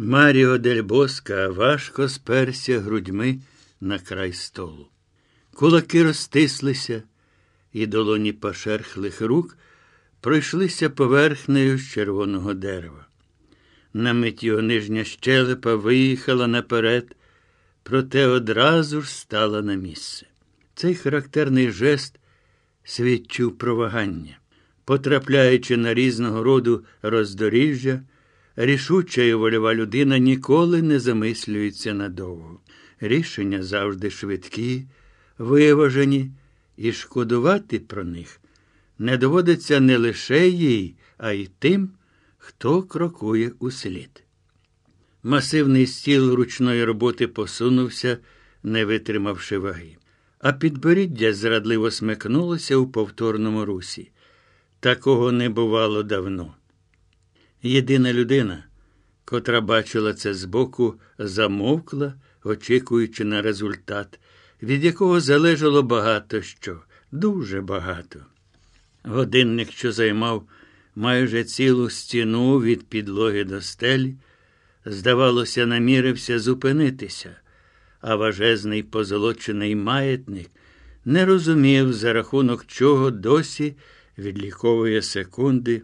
Маріо Дель Боска важко сперся грудьми на край столу. Кулаки розтислися, і долоні пошерхлих рук пройшлися поверхнею з червоного дерева. На мить його нижня щелепа виїхала наперед, проте одразу ж стала на місце. Цей характерний жест свідчив про вагання. Потрапляючи на різного роду роздоріжжя, рішуча і вольова людина ніколи не замислюється надовго. Рішення завжди швидкі, виважені, і шкодувати про них не доводиться не лише їй, а й тим, хто крокує услід. Масивний стіл ручної роботи посунувся, не витримавши ваги, а підборіддя зрадливо смикнулося у повторному русі. Такого не бувало давно. Єдина людина, котра бачила це збоку, замовкла, очікуючи на результат, від якого залежало багато що, дуже багато. Годинник, що займав майже цілу стіну від підлоги до стелі, здавалося, намірився зупинитися, а важезний позолочений маятник не розумів, за рахунок чого досі відліковує секунди,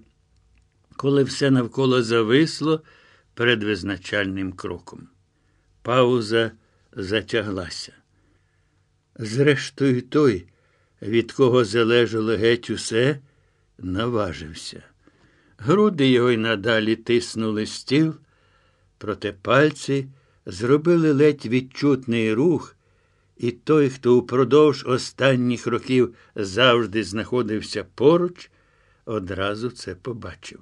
коли все навколо зависло перед визначальним кроком. Пауза затяглася. Зрештою, той, від кого залежало геть усе, наважився. Груди його й надалі тиснули стіл, проте пальці зробили ледь відчутний рух, і той, хто упродовж останніх років завжди знаходився поруч, одразу це побачив.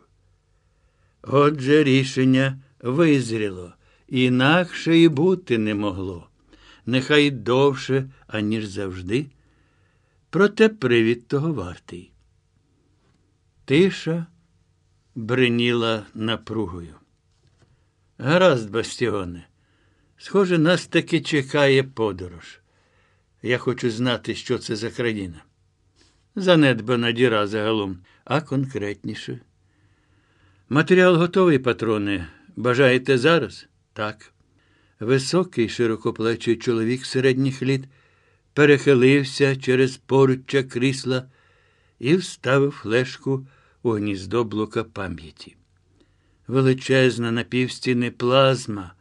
Отже, рішення визріло, інакше і бути не могло. Нехай довше, аніж завжди. Проте привід того вартий. Тиша бриніла напругою. Гаразд, Бастіоне, схоже, нас таки чекає подорож. Я хочу знати, що це за країна. Занедбана діра загалом, а конкретніше. Матеріал готовий, патрони. Бажаєте зараз? Так. Високий, широкоплечий чоловік середніх літ перехилився через поруччя крісла і вставив флешку у гніздо блока пам'яті. Величезна напівстіни плазма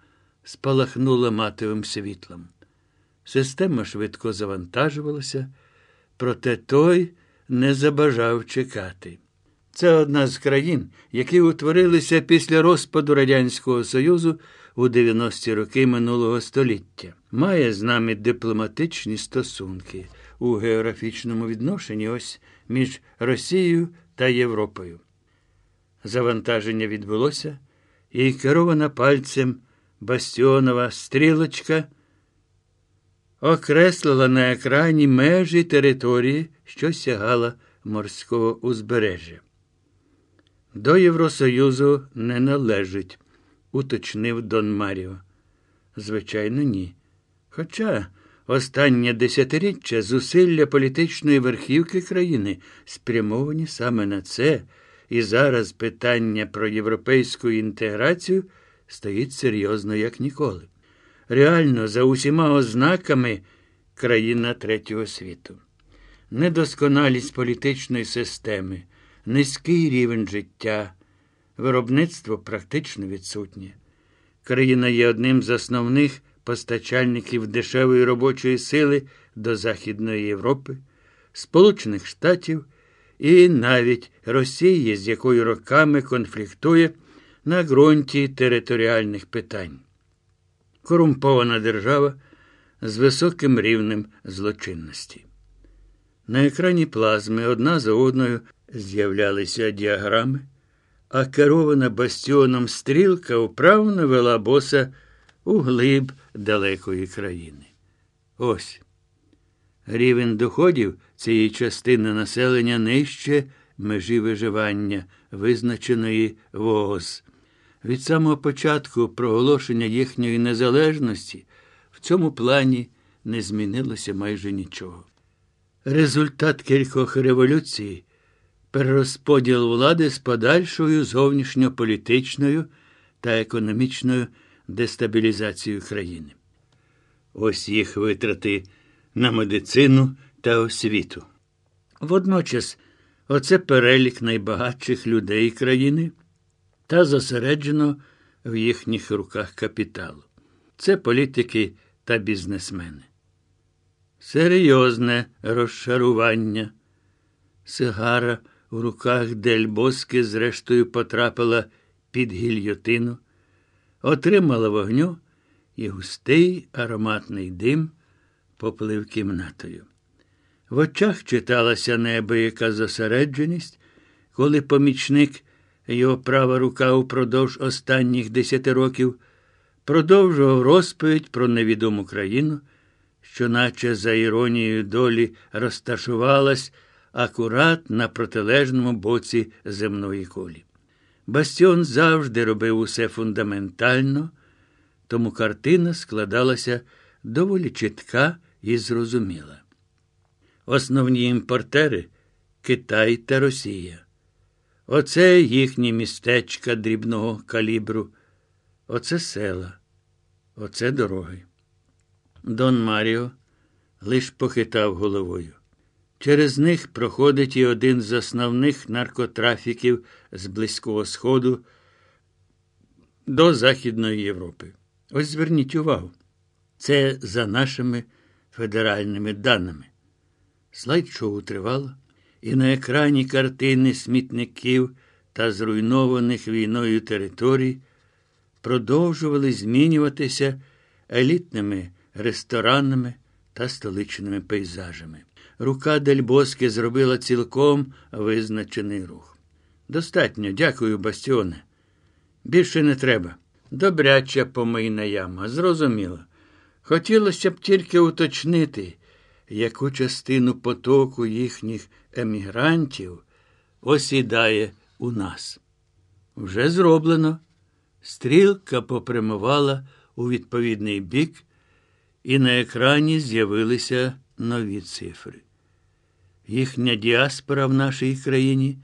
спалахнула матовим світлом. Система швидко завантажувалася, проте той не забажав чекати. Це одна з країн, які утворилися після розпаду Радянського Союзу у 90-ті роки минулого століття. Має з нами дипломатичні стосунки у географічному відношенні ось між Росією та Європою. Завантаження відбулося, і керована пальцем бастіонова стрілочка окреслила на екрані межі території, що сягала морського узбережжя. До Євросоюзу не належить, уточнив Дон Маріо. Звичайно, ні. Хоча останнє десятиріччя зусилля політичної верхівки країни спрямовані саме на це, і зараз питання про європейську інтеграцію стоїть серйозно, як ніколи. Реально, за усіма ознаками країна третього світу. Недосконалість політичної системи низький рівень життя, виробництво практично відсутнє. Країна є одним з основних постачальників дешевої робочої сили до Західної Європи, Сполучених Штатів і навіть Росії, з якою роками конфліктує на ґрунті територіальних питань. Корумпована держава з високим рівнем злочинності. На екрані плазми одна за одною з'являлися діаграми, а керована бастіоном стрілка вправно вела боса у глиб далекої країни. Ось. Рівень доходів цієї частини населення нижче межі виживання, визначеної ВООЗ. Від самого початку проголошення їхньої незалежності в цьому плані не змінилося майже нічого. Результат кількох революцій перерозподіл влади з подальшою зовнішньополітичною та економічною дестабілізацією країни. Ось їх витрати на медицину та освіту. Водночас, оце перелік найбагатших людей країни та зосереджено в їхніх руках капіталу. Це політики та бізнесмени. Серйозне розшарування. Сигара в руках Дельбоски, зрештою, потрапила під гільйотину, отримала вогню, і густий ароматний дим поплив кімнатою. В очах читалася неабияка зосередженість, коли помічник, його права рука упродовж останніх десяти років, продовжував розповідь про невідому країну, що, наче за іронією долі, розташувалась акурат на протилежному боці земної колі. Бастіон завжди робив усе фундаментально, тому картина складалася доволі чітка і зрозуміла. Основні імпортери Китай та Росія. Оце їхні містечка дрібного калібру, оце села, оце дороги. Дон Маріо лиш похитав головою. Через них проходить і один з основних наркотрафіків з Близького Сходу до Західної Європи. Ось зверніть увагу. Це за нашими федеральними даними. Слайд шоу тривало, і на екрані картини смітників та зруйнованих війною територій продовжували змінюватися елітними ресторанами та столичними пейзажами. Рука Дельбоски зробила цілком визначений рух. Достатньо, дякую, Бастіоне. Більше не треба. Добряча помийна яма, зрозуміло. Хотілося б тільки уточнити, яку частину потоку їхніх емігрантів осідає у нас. Вже зроблено. Стрілка попрямувала у відповідний бік, і на екрані з'явилися нові цифри. Їхня діаспора в нашій країні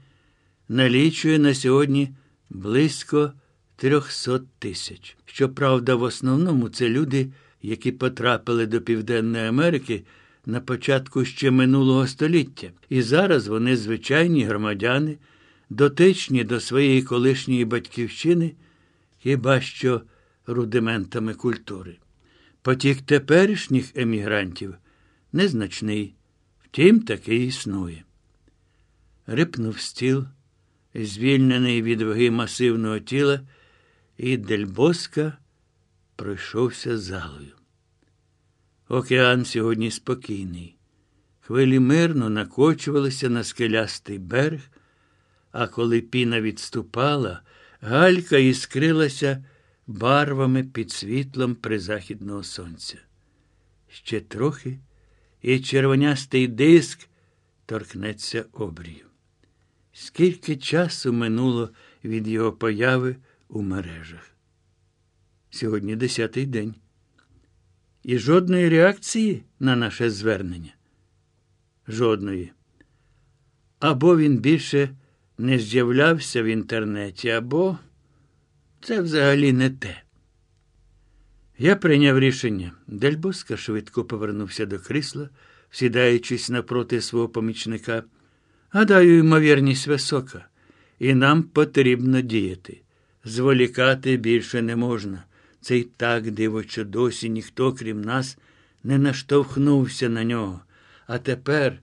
налічує на сьогодні близько 300 тисяч. Щоправда, в основному це люди, які потрапили до Південної Америки на початку ще минулого століття. І зараз вони звичайні громадяни, дотичні до своєї колишньої батьківщини, хіба що рудиментами культури. Потік теперішніх емігрантів незначний, втім таки існує. Рипнув стіл, звільнений від ваги масивного тіла, і Дельбоска пройшовся залою. Океан сьогодні спокійний. Хвилі мирно накочувалися на скелястий берег, а коли піна відступала, галька іскрилася барвами під світлом призахідного сонця. Ще трохи, і червонястий диск торкнеться обрію. Скільки часу минуло від його появи у мережах? Сьогодні десятий день. І жодної реакції на наше звернення? Жодної. Або він більше не з'являвся в інтернеті, або це взагалі не те. Я прийняв рішення. Дельбоска швидко повернувся до крісла, сідаючись напроти свого помічника. Гадаю, ймовірність висока, і нам потрібно діяти. Зволікати більше не можна. Це й так диво, що досі ніхто, крім нас, не наштовхнувся на нього. А тепер,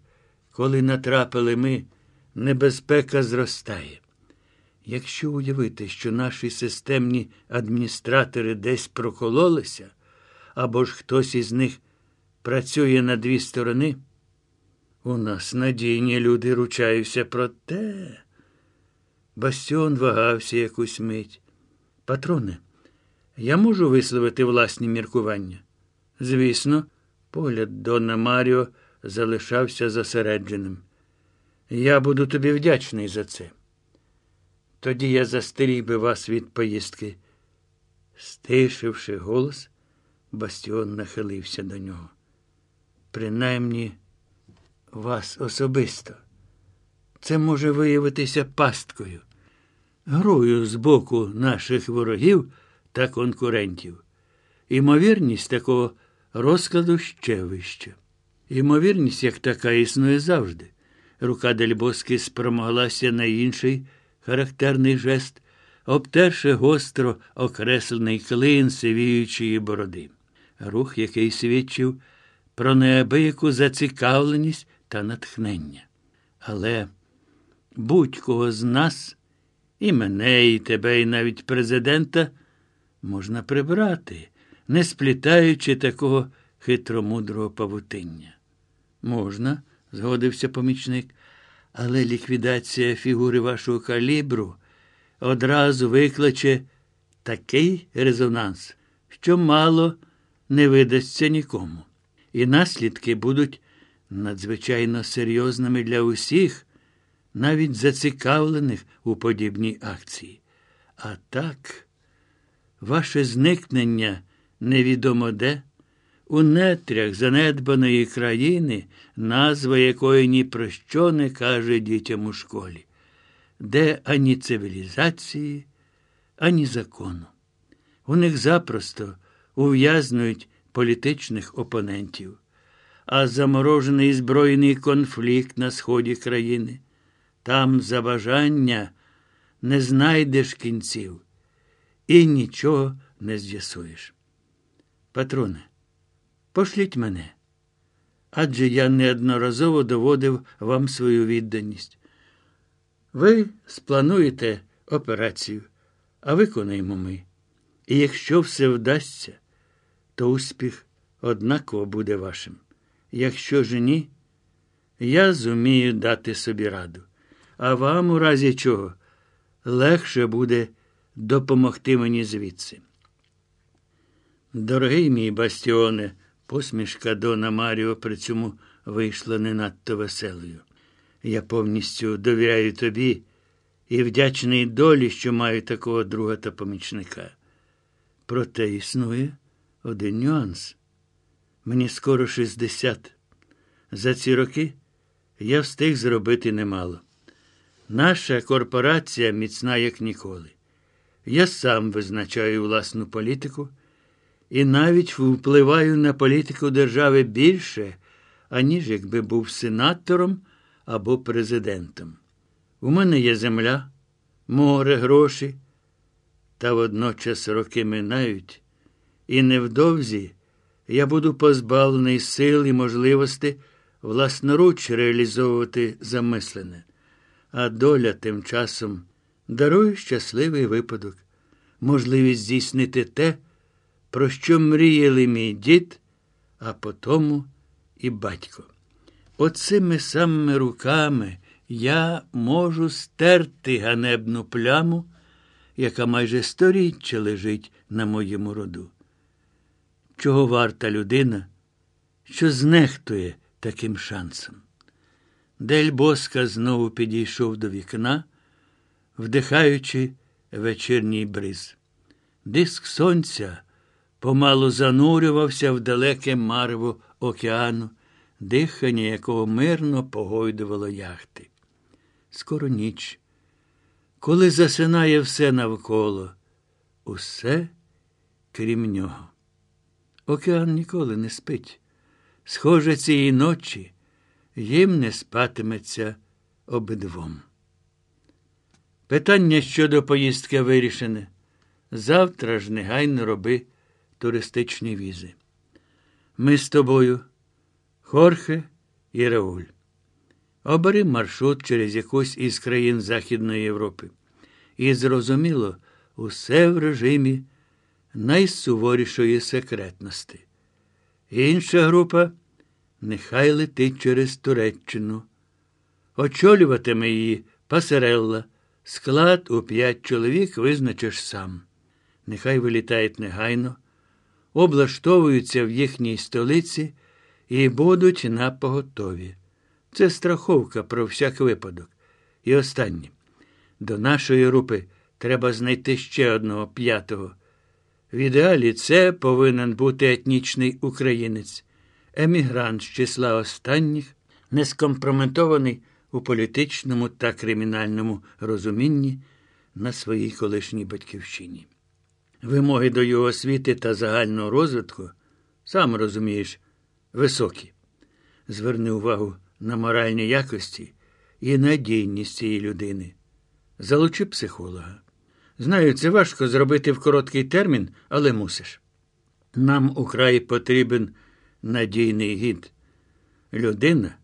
коли натрапили ми, небезпека зростає. Якщо уявити, що наші системні адміністратори десь прокололися, або ж хтось із них працює на дві сторони, у нас надійні люди ручаються про те. Бастіон вагався якусь мить. Патроне, я можу висловити власні міркування? Звісно, погляд Дона Маріо залишався зосередженим. Я буду тобі вдячний за це. Тоді я застеріг би вас від поїздки. Стишивши голос, Бастіон нахилився до нього. Принаймні, вас особисто. Це може виявитися пасткою. грою з боку наших ворогів та конкурентів. Імовірність такого розкладу ще вища. Імовірність, як така, існує завжди. Рука Дельбоски спромоглася на інший характерний жест, обтерши гостро окреслений клин сивіючої бороди. Рух, який свідчив про неабияку зацікавленість та натхнення. Але будь-кого з нас, і мене, і тебе, і навіть президента, можна прибрати, не сплітаючи такого хитромудрого павутиння. Можна, згодився помічник, але ліквідація фігури вашого калібру одразу викличе такий резонанс, що мало не видасться нікому. І наслідки будуть надзвичайно серйозними для усіх, навіть зацікавлених у подібній акції. А так, ваше зникнення невідомо де, у нетрях занедбаної країни, назва якої ні про що не каже дітям у школі, де ані цивілізації, ані закону. У них запросто ув'язнують політичних опонентів, а заморожений збройний конфлікт на сході країни. Там за бажання не знайдеш кінців і нічого не з'ясуєш. Патроне, пошліть мене, адже я неодноразово доводив вам свою відданість. Ви сплануєте операцію, а виконаємо ми. І якщо все вдасться, то успіх однаково буде вашим. Якщо ж ні, я зумію дати собі раду. А вам, у разі чого, легше буде допомогти мені звідси. Дорогий мій бастіоне, посмішка Дона Маріо при цьому вийшла не надто веселою. Я повністю довіряю тобі і вдячний долі, що маю такого друга та помічника. Проте існує один нюанс. Мені скоро 60. За ці роки я встиг зробити немало. Наша корпорація міцна, як ніколи. Я сам визначаю власну політику і навіть впливаю на політику держави більше, аніж якби був сенатором або президентом. У мене є земля, море, гроші, та водночас роки минають, і невдовзі я буду позбавлений сил і можливості власноруч реалізовувати замислене. А доля тим часом дарує щасливий випадок, можливість здійснити те, про що мріяли мій дід, а потому і батько. Оцими самими руками я можу стерти ганебну пляму, яка майже сторіччя лежить на моєму роду. Чого варта людина, що знехтує таким шансом? Дель Боска знову підійшов до вікна, вдихаючи вечірній бриз. Диск сонця помалу занурювався в далеке марево океану, дихання якого мирно погойдувало яхти. Скоро ніч, коли засинає все навколо, усе крім нього. Океан ніколи не спить. Схоже, цієї ночі їм не спатиметься обидвом. Питання щодо поїздки вирішене. Завтра ж негайно роби туристичні візи. Ми з тобою, Хорхе і Рауль. Обери маршрут через якусь із країн Західної Європи. І зрозуміло, усе в режимі найсуворішої секретності. Інша група нехай летить через Туреччину. Очолюватиме її пасерелла. Склад у п'ять чоловік визначиш сам. Нехай вилітають негайно, облаштовуються в їхній столиці і будуть на поготові. Це страховка про всяк випадок. І останнє. До нашої групи треба знайти ще одного п'ятого. В ідеалі це повинен бути етнічний українець, емігрант з числа останніх, не скомпрометований у політичному та кримінальному розумінні, на своїй колишній батьківщині. Вимоги до його освіти та загального розвитку, сам розумієш, високі. Зверни увагу на моральні якості і надійність цієї людини. Залучи психолога. Знаю, це важко зробити в короткий термін, але мусиш. Нам украй потрібен надійний гід. Людина,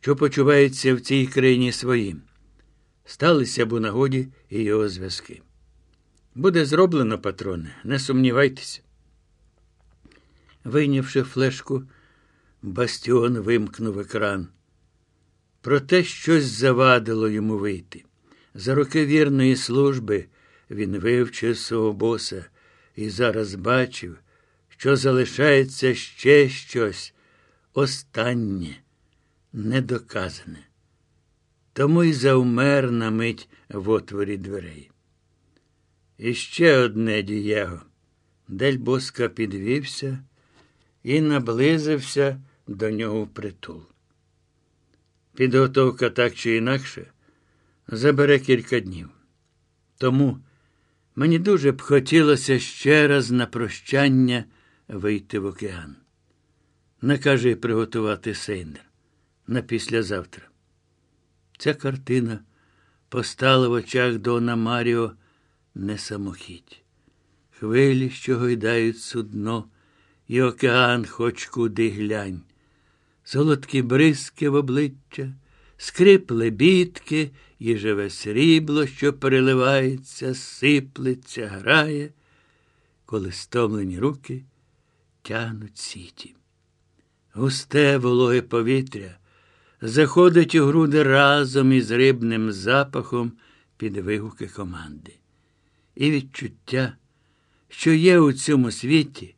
що почувається в цій країні своїм. Сталися б у нагоді і його зв'язки. Буде зроблено, патроне, не сумнівайтеся. Вийнявши флешку, Бастіон вимкнув екран. Проте щось завадило йому вийти. За роки вірної служби він вивчив свого боса і зараз бачив, що залишається ще щось останнє, недоказане. Тому й завмер на мить в отворі дверей. І ще одне дієго. Дель Боска підвівся і наблизився до нього впритул. Підготовка так чи інакше забере кілька днів. Тому мені дуже б хотілося ще раз на прощання вийти в океан. Накажи приготувати сейнер на післязавтра. Ця картина постала в очах Дона Маріо не самохідь. Хвилі, що гойдають судно, і океан хоч куди глянь. Солодкі бризки в обличчя, скрип лебідки і живе срібло, що переливається, сиплеться, грає, коли стомлені руки тянуть сіті. Густе вологе повітря заходить у груди разом із рибним запахом під вигуки команди. І відчуття, що є у цьому світі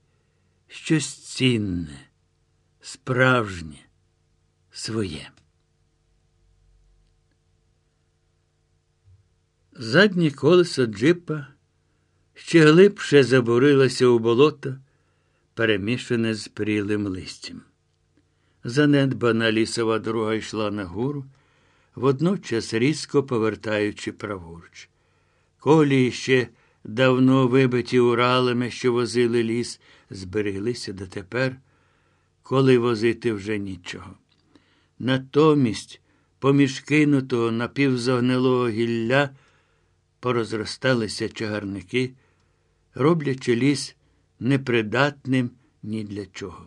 щось цінне, справжнє, своє. Заднє колесо джипа ще глибше забурилося у болото, перемішане з прілим листям. Занедбана лісова дорога йшла нагору, водночас різко повертаючи праворуч. Колії ще давно вибиті уралами, що возили ліс, збереглися дотепер, коли возити вже нічого. Натомість, поміж кинутого напівзогнилого гілля, порозросталися чагарники, роблячи ліс непридатним ні для чого.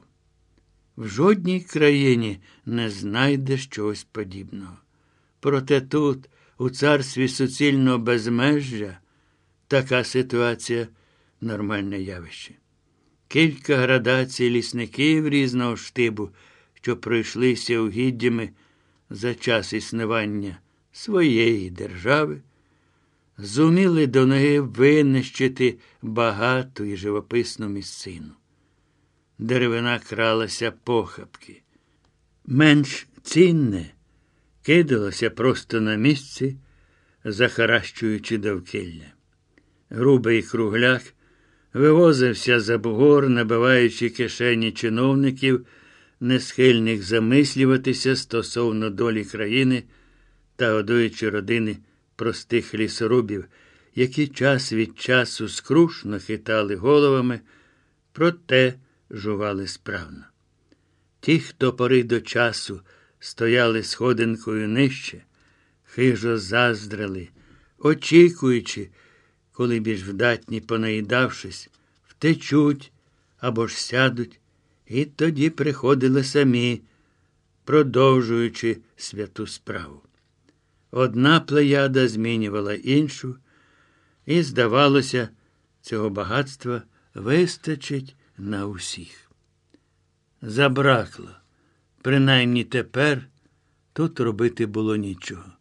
В жодній країні не знайдеш чогось подібного. Проте тут, у царстві суцільного безмежжя, така ситуація нормальне явище. Кілька градацій лісників різного штибу, що пройшлися угіддями за час існування своєї держави, зуміли до ноги винищити багату і живописну місцину. Деревина кралася похапки. Менш цінне кидалося просто на місці, захаращуючи довкілля. Грубий кругляк вивозився за бугор, набиваючи кишені чиновників, не схильних замислюватися стосовно долі країни та годуючи родини простих лісорубів, які час від часу скрушно хитали головами, проте жували справно. Ті, хто пори до часу стояли сходинкою нижче, хижо заздрили, очікуючи, коли більш вдатні, понаїдавшись, втечуть або ж сядуть, і тоді приходили самі, продовжуючи святу справу. Одна плеяда змінювала іншу, і, здавалося, цього багатства вистачить на усіх. Забракло. Принаймні тепер тут робити було нічого.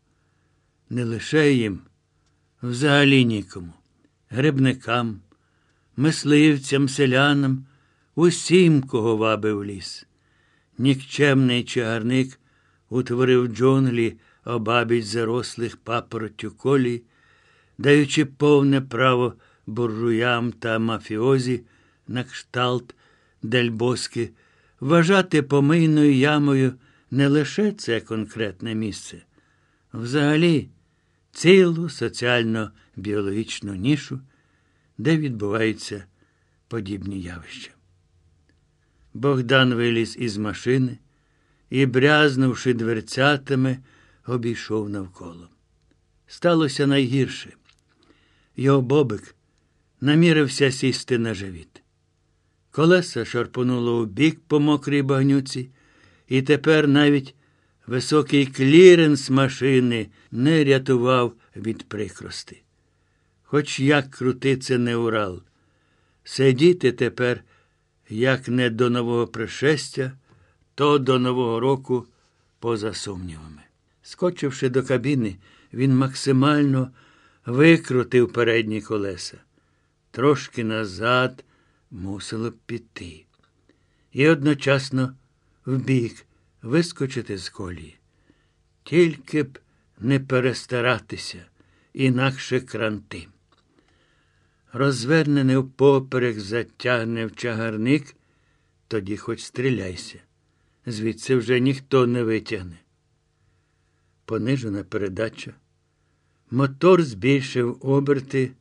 Не лише їм, взагалі нікому, грибникам, мисливцям, селянам, усім, кого вабив ліс. Нікчемний чагарник утворив джунглі обабіч зарослих папороттю колій, даючи повне право буржуям та мафіозі на кшталт Дельбоски вважати помийною ямою не лише це конкретне місце, взагалі цілу соціально біологічну нішу, де відбуваються подібні явища. Богдан виліз із машини і, брязнувши дверцятами, обійшов навколо. Сталося найгірше. Його бобик намірився сісти на живіт. Колеса шарпонуло у бік по мокрій багнюці, і тепер навіть високий кліренс машини не рятував від прикрости. Хоч як крути це не Урал. Сидіти тепер, як не до нового пришестя, то до Нового року поза сумнівами. Скочивши до кабіни, він максимально викрутив передні колеса. Трошки назад мусило б піти. І одночасно вбік вискочити з колії. Тільки б не перестаратися, інакше кранти. Розвернений впоперек затягне в чагарник, тоді хоч стріляйся. Звідси вже ніхто не витягне. Понижена передача. Мотор збільшив оберти.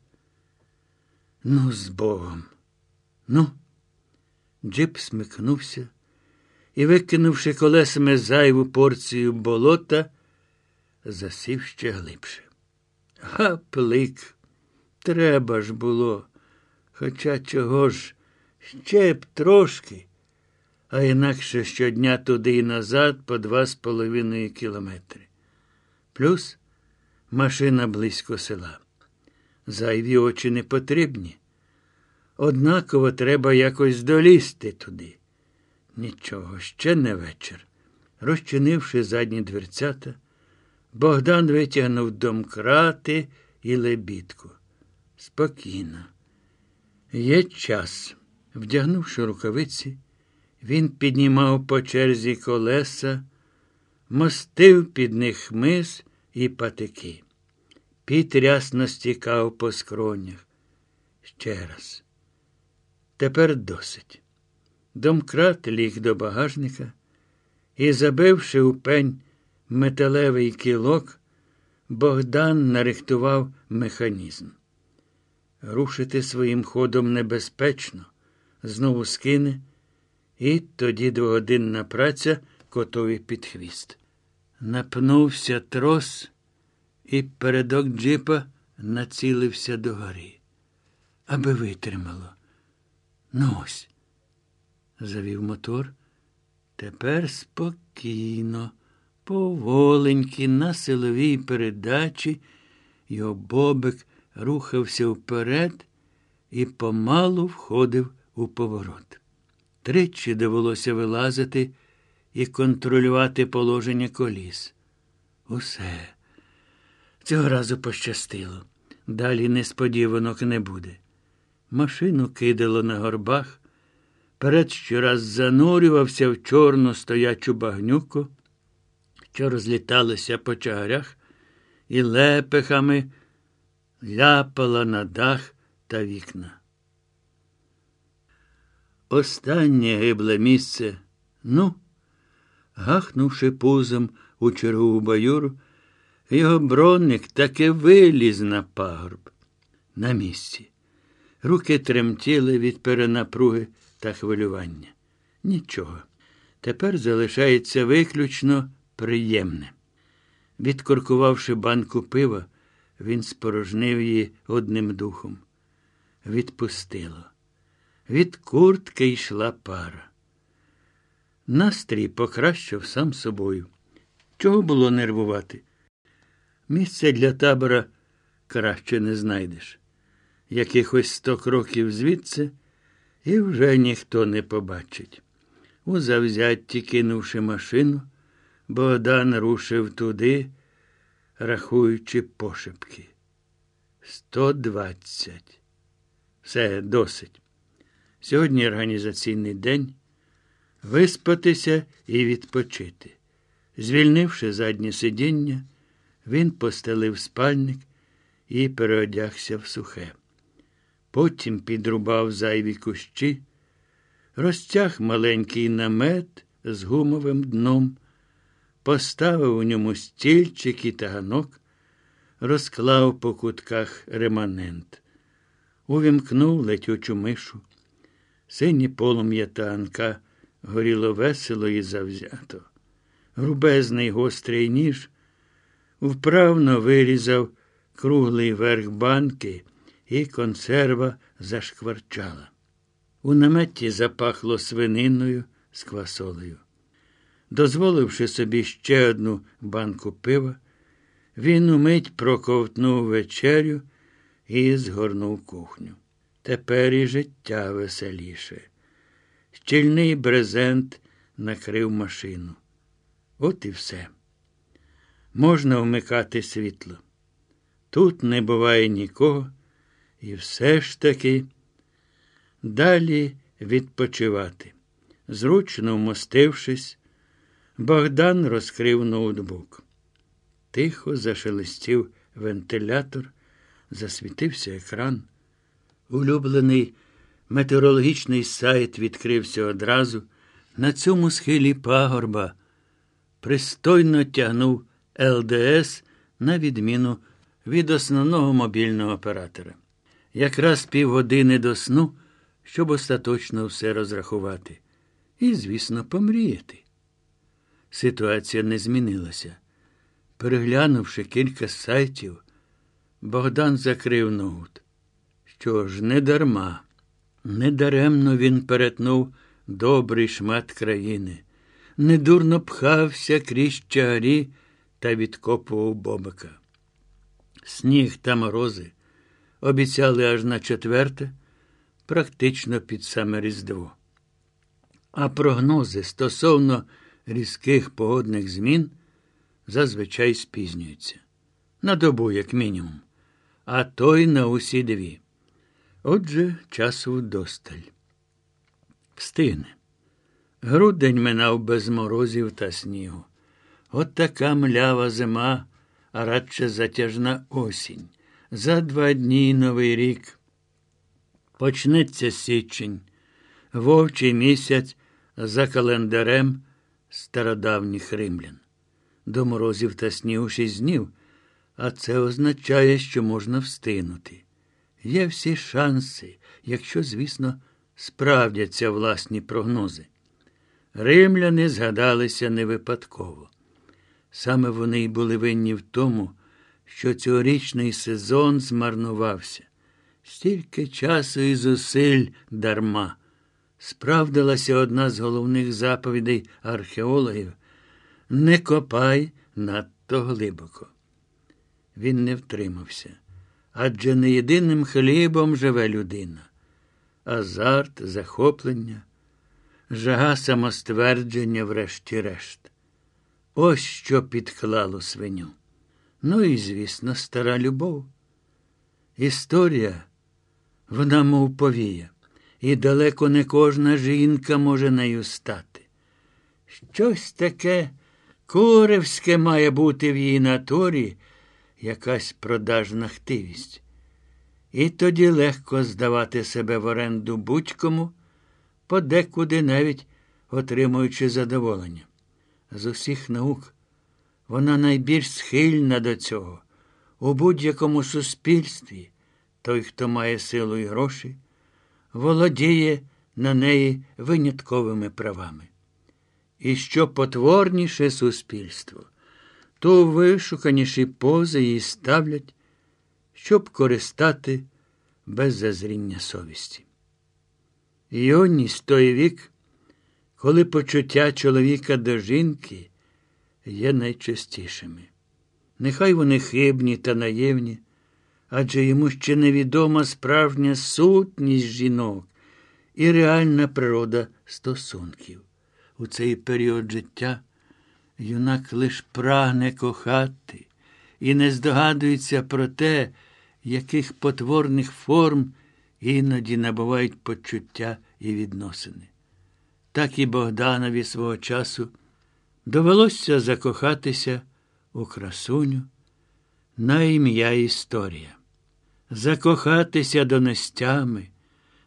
Ну, з Богом. Ну, джип смикнувся і, викинувши колесами зайву порцію болота, засів ще глибше. Гаплик, треба ж було. Хоча чого ж ще б трошки, а інакше щодня туди і назад по два з половиною кілометри. Плюс машина близько села. Зайві очі не потрібні. Однаково треба якось долізти туди. Нічого, ще не вечір. Розчинивши задні дверцята, Богдан витягнув домкрати і лебідку. Спокійно. Є час. Вдягнувши рукавиці, він піднімав по черзі колеса, мостив під них хмиз і патики. Піт рясно стікав по скронях. Ще раз. Тепер досить. Домкрат ліг до багажника і, забивши у пень металевий кілок, Богдан нарихтував механізм. Рушити своїм ходом небезпечно, знову скине, і тоді двогодинна праця котові під хвіст. Напнувся трос, і передок джипа націлився догори, аби витримало. Ну ось, завів мотор. Тепер спокійно, поволеньки, на силовій передачі, його бобик рухався вперед і помалу входив у поворот. Тричі довелося вилазити і контролювати положення коліс. Усе. Цього разу пощастило. Далі несподіванок не буде. Машину кидало на горбах, перед щораз занурювався в чорну стоячу багнюку, що розліталися по чагарях, і лепехами ляпала на дах та вікна. Останнє гибле місце, ну, гахнувши пузом у чергову баюру, його броник таки виліз на пагорб. На місці. Руки тремтіли від перенапруги та хвилювання. Нічого. Тепер залишається виключно приємне. Відкоркувавши банку пива, він спорожнив її одним духом. Відпустило. Від куртки йшла пара. Настрій покращив сам собою. Чого було нервувати? Місце для табора краще не знайдеш. Якихось сто кроків звідси, і вже ніхто не побачить. У завзятті, кинувши машину, Богдан рушив туди, рахуючи пошепки. Сто двадцять. Все досить. Сьогодні організаційний день. Виспатися і відпочити. Звільнивши заднє сидіння, він постелив спальник і переодягся в сухе. Потім підрубав зайві кущі, розтяг маленький намет з гумовим дном, поставив у ньому стільчик і таганок, розклав по кутках реманент, увімкнув летючу мишу. Сині полум'я танка горіло весело і завзято. Грубезний гострий ніж вправно вирізав круглий верх банки, і консерва зашкварчала. У наметі запахло свининою з квасолею. Дозволивши собі ще одну банку пива, він умить проковтнув вечерю і згорнув кухню. Тепер і життя веселіше. Щільний брезент накрив машину. От і все. Можна вмикати світло. Тут не буває нікого, і все ж таки далі відпочивати. Зручно вмостившись, Богдан розкрив ноутбук. Тихо зашелестів вентилятор, засвітився екран. Улюблений метеорологічний сайт відкрився одразу. На цьому схилі пагорба пристойно тягнув ЛДС на відміну від основного мобільного оператора. Якраз півгодини до сну, щоб остаточно все розрахувати. І, звісно, помріяти. Ситуація не змінилася. Переглянувши кілька сайтів, Богдан закрив ноут. Що ж, не дарма, недаремно він перетнув добрий шмат країни, недурно пхався крізь чагарі та відкопував бобика. Сніг та морози обіцяли аж на четверте, практично під саме Різдво. А прогнози стосовно різких погодних змін зазвичай спізнюються. На добу, як мінімум, а то й на усі дві. Отже, часу вдосталь. Встигне. Грудень минав без морозів та снігу. От така млява зима, а радше затяжна осінь. За два дні новий рік. Почнеться січень, вовчий місяць за календарем стародавніх римлян. До морозів та снігу шість днів, а це означає, що можна встигнути. Є всі шанси, якщо, звісно, справдяться власні прогнози. Римляни згадалися не випадково. Саме вони й були винні в тому, що цьогорічний сезон змарнувався. Стільки часу і зусиль дарма. Справдилася одна з головних заповідей археологів не копай надто глибоко. Він не втримався. Адже не єдиним хлібом живе людина. Азарт, захоплення, жага самоствердження, врешті-решт. Ось що підклало свиню. Ну і, звісно, стара любов. Історія, вона мов повія, і далеко не кожна жінка може нею стати. Щось таке куревське має бути в її натурі, якась продажна хтивість. І тоді легко здавати себе в оренду будь-кому, подекуди навіть отримуючи задоволення. З усіх наук вона найбільш схильна до цього. У будь-якому суспільстві той, хто має силу і гроші, володіє на неї винятковими правами. І що потворніше суспільство, то вишуканіші пози її ставлять, щоб користати без зазріння совісті. Іонність той вік, коли почуття чоловіка до жінки є найчастішими. Нехай вони хибні та наєвні, адже йому ще невідома справжня сутність жінок і реальна природа стосунків. У цей період життя юнак лиш прагне кохати і не здогадується про те, яких потворних форм іноді набувають почуття і відносини. Так і Богданові свого часу довелося закохатися у красуню на ім'я Історія, закохатися донестями,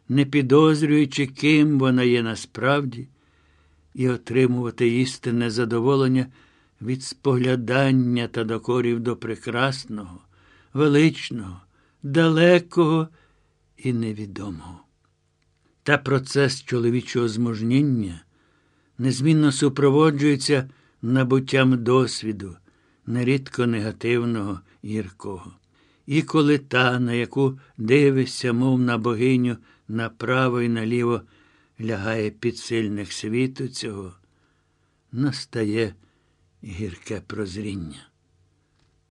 не підозрюючи, ким вона є насправді, і отримувати істинне задоволення від споглядання та докорів до прекрасного, величного, далекого і невідомого. Та процес чоловічого змужніння незмінно супроводжується набуттям досвіду, нерідко негативного гіркого. І коли та, на яку дивишся, мов на богиню, направо і наліво лягає під сильних світу цього, настає гірке прозріння.